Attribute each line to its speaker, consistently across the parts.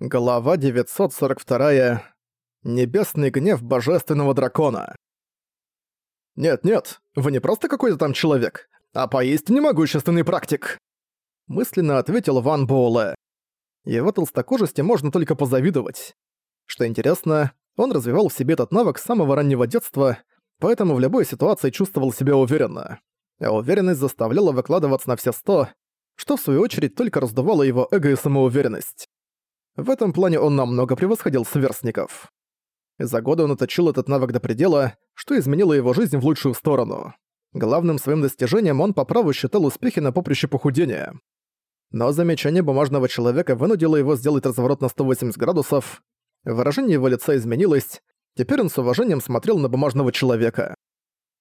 Speaker 1: Глава 942. Небесный гнев божественного дракона. «Нет-нет, вы не просто какой-то там человек, а поистине могущественный практик!» Мысленно ответил Ван Боуле. Его толстокожести можно только позавидовать. Что интересно, он развивал в себе этот навык с самого раннего детства, поэтому в любой ситуации чувствовал себя уверенно. А уверенность заставляла выкладываться на все сто, что в свою очередь только раздувало его эго и самоуверенность. В этом плане он намного превосходил сверстников. За годы он отточил этот навык до предела, что изменило его жизнь в лучшую сторону. Главным своим достижением он по праву считал успехи на поприще похудения. Но замечание бумажного человека вынудило его сделать разворот на 180 градусов. Выражение его лица изменилось, теперь он с уважением смотрел на бумажного человека.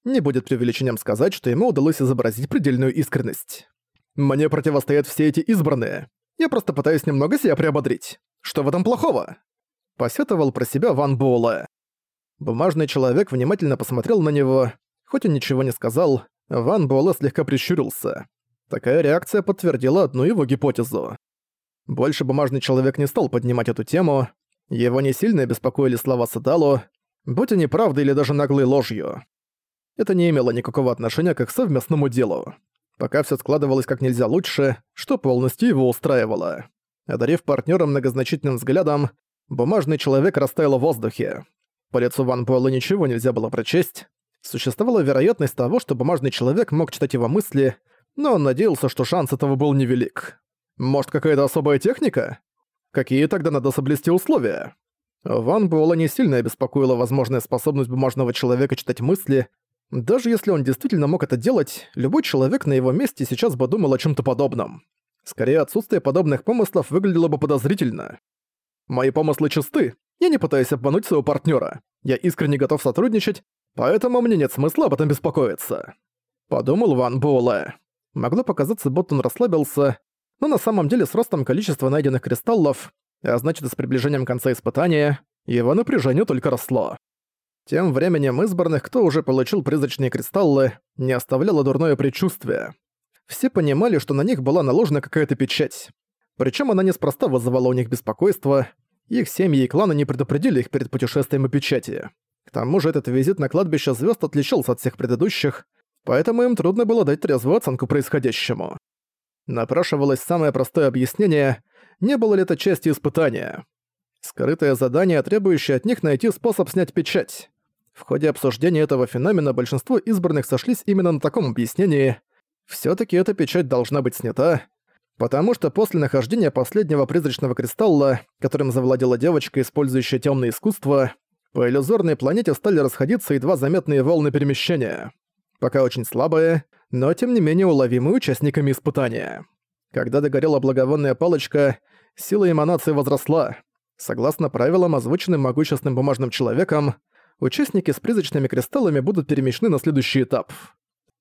Speaker 1: Не будет преувеличением сказать, что ему удалось изобразить предельную искренность. «Мне противостоят все эти избранные. Я просто пытаюсь немного себя приободрить. Что в этом плохого?» Посетовал про себя Ван Буэлэ. Бумажный человек внимательно посмотрел на него. Хоть он ничего не сказал, Ван Буэлэ слегка прищурился. Такая реакция подтвердила одну его гипотезу. Больше бумажный человек не стал поднимать эту тему, его не сильно беспокоили слова Садалу, будь они правдой или даже наглой ложью. Это не имело никакого отношения к их совместному делу. Пока все складывалось как нельзя лучше, что полностью его устраивало. Одарив партнера многозначительным взглядом, бумажный человек растаял в воздухе. По лицу Ван Буэлла ничего нельзя было прочесть. Существовала вероятность того, что бумажный человек мог читать его мысли, но он надеялся, что шанс этого был невелик. Может, какая-то особая техника? Какие тогда надо соблюсти условия? Ван Буэлла не сильно обеспокоила возможная способность бумажного человека читать мысли. Даже если он действительно мог это делать, любой человек на его месте сейчас бы думал о чем то подобном. Скорее, отсутствие подобных помыслов выглядело бы подозрительно. Мои помыслы чисты. Я не пытаюсь обмануть своего партнера. Я искренне готов сотрудничать, поэтому мне нет смысла об этом беспокоиться. Подумал Ван Буэлэ. Могло показаться, будто он расслабился, но на самом деле с ростом количества найденных кристаллов, а значит и с приближением конца испытания, его напряжение только росло. Тем временем избранных, кто уже получил призрачные кристаллы, не оставляло дурное предчувствие. Все понимали, что на них была наложена какая-то печать. Причем она неспроста вызывала у них беспокойство, их семьи и кланы не предупредили их перед путешествием и печати. К тому же этот визит на кладбище звезд отличался от всех предыдущих, поэтому им трудно было дать трезвую оценку происходящему. Напрашивалось самое простое объяснение, не было ли это частью испытания. Скрытое задание, требующее от них найти способ снять печать. В ходе обсуждения этого феномена большинство избранных сошлись именно на таком объяснении, Всё-таки эта печать должна быть снята, потому что после нахождения последнего призрачного кристалла, которым завладела девочка, использующая тёмное искусство, по иллюзорной планете стали расходиться едва заметные волны перемещения. Пока очень слабые, но тем не менее уловимые участниками испытания. Когда догорела благовонная палочка, сила эманации возросла. Согласно правилам, озвученным могущественным бумажным человеком, участники с призрачными кристаллами будут перемещены на следующий этап —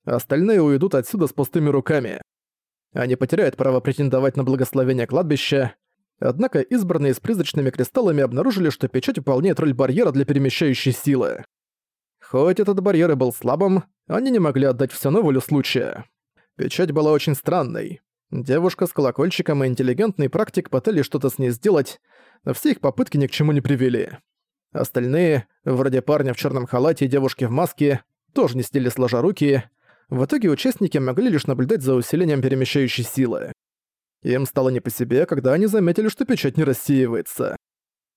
Speaker 1: остальные уйдут отсюда с пустыми руками. Они потеряют право претендовать на благословение кладбища, однако избранные с призрачными кристаллами обнаружили, что печать выполняет роль барьера для перемещающей силы. Хоть этот барьер и был слабым, они не могли отдать всё на волю случая. Печать была очень странной. Девушка с колокольчиком и интеллигентный практик пытались что-то с ней сделать, но все их попытки ни к чему не привели. Остальные, вроде парня в чёрном халате и девушки в маске, тоже не сидели сложа руки, в итоге участники могли лишь наблюдать за усилением перемещающей силы. Им стало не по себе, когда они заметили, что печать не рассеивается.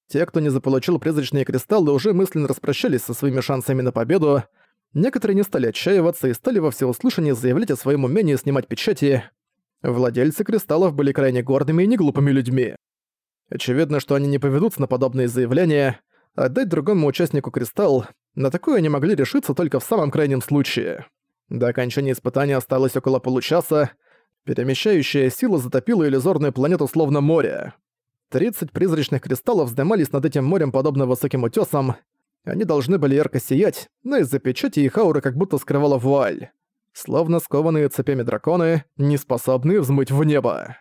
Speaker 1: Те, кто не заполучил призрачные кристаллы, уже мысленно распрощались со своими шансами на победу. Некоторые не стали отчаиваться и стали во всеуслышание заявлять о своем умении снимать печати. Владельцы кристаллов были крайне гордыми и неглупыми людьми. Очевидно, что они не поведутся на подобные заявления. Отдать другому участнику кристалл, на такое они могли решиться только в самом крайнем случае. До окончания испытания осталось около получаса. Перемещающая сила затопила иллюзорную планету словно море. 30 призрачных кристаллов вздымались над этим морем подобно высоким утёсам. Они должны были ярко сиять, но из-за печати их ауры как будто скрывала вуаль. Словно скованные цепями драконы, не способные взмыть в небо.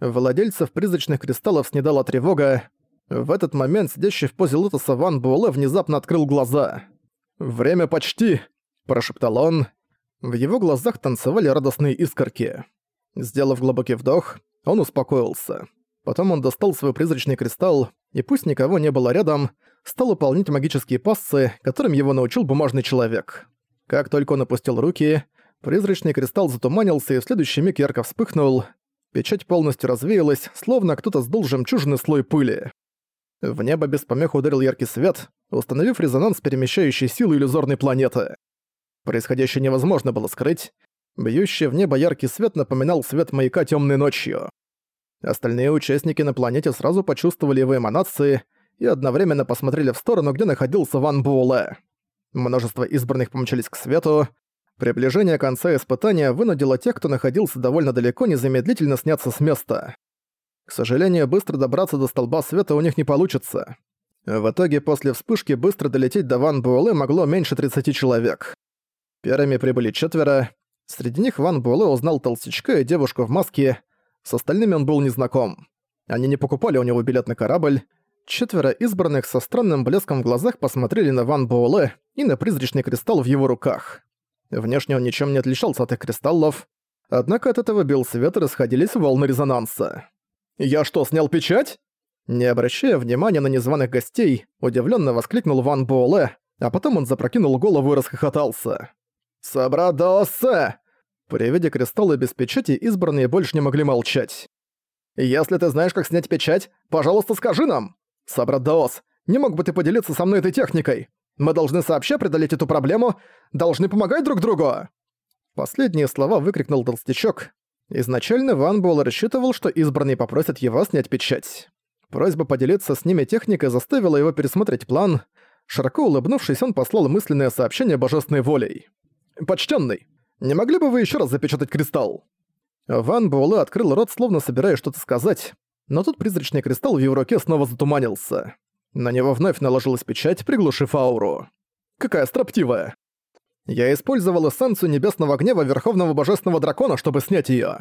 Speaker 1: Владельцев призрачных кристаллов снедала тревога. В этот момент сидящий в позе лотоса Ван Буэлэ внезапно открыл глаза. «Время почти!» – прошептал он, в его глазах танцевали радостные искорки. Сделав глубокий вдох, он успокоился. Потом он достал свой призрачный кристалл, и пусть никого не было рядом, стал выполнять магические пассы, которым его научил бумажный человек. Как только он опустил руки, призрачный кристалл затуманился и в следующий миг ярко вспыхнул. Печать полностью развеялась, словно кто-то сдул жемчужный слой пыли. В небо без помех ударил яркий свет, установив резонанс перемещающей силы иллюзорной планеты. Происходящее невозможно было скрыть. Бьющий в небо яркий свет напоминал свет маяка темной ночью. Остальные участники на планете сразу почувствовали его эманации и одновременно посмотрели в сторону, где находился Ван Буэлэ. Множество избранных помчались к свету. Приближение конца испытания вынудило тех, кто находился довольно далеко, незамедлительно сняться с места. К сожалению, быстро добраться до столба света у них не получится. В итоге, после вспышки быстро долететь до Ван Буэлэ могло меньше 30 человек. Первыми прибыли четверо. Среди них Ван Буэлэ узнал толстячка и девушку в маске. С остальными он был незнаком. Они не покупали у него билет на корабль. Четверо избранных со странным блеском в глазах посмотрели на Ван Буэлэ и на призрачный кристалл в его руках. Внешне он ничем не отличался от их кристаллов, однако от этого бел свет расходились волны резонанса. «Я что, снял печать?» Не обращая внимания на незваных гостей, удивленно воскликнул Ван Буэлэ, а потом он запрокинул голову и расхохотался. «Собрадосе!» При виде кристалла без печати избранные больше не могли молчать. «Если ты знаешь, как снять печать, пожалуйста, скажи нам!» «Собрадоос, не мог бы ты поделиться со мной этой техникой? Мы должны сообща преодолеть эту проблему, должны помогать друг другу!» Последние слова выкрикнул толстячок. Изначально Ван Буэлл рассчитывал, что избранные попросят его снять печать. Просьба поделиться с ними техникой заставила его пересмотреть план. Широко улыбнувшись, он послал мысленное сообщение божественной волей. «Почтенный, не могли бы вы еще раз запечатать кристалл?» Ван Буэлэ открыл рот, словно собираясь что-то сказать, но тут призрачный кристалл в его руке снова затуманился. На него вновь наложилась печать, приглушив ауру. Какая строптивая. Я использовал эссенцию небесного гнева Верховного Божественного Дракона, чтобы снять её.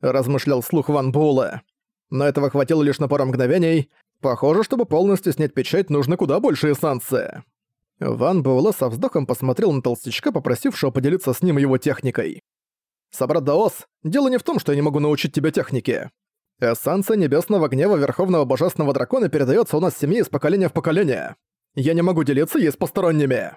Speaker 1: Размышлял слух Ван Буэлэ. Но этого хватило лишь на пару мгновений. Похоже, чтобы полностью снять печать, нужно куда больше эссенции. Ван Буэлэ со вздохом посмотрел на толстячка, попросившего поделиться с ним его техникой. «Собрат Даос, дело не в том, что я не могу научить тебя технике. Эссенция небесного гнева Верховного Божественного Дракона передается у нас семье из поколения в поколение. Я не могу делиться ей с посторонними».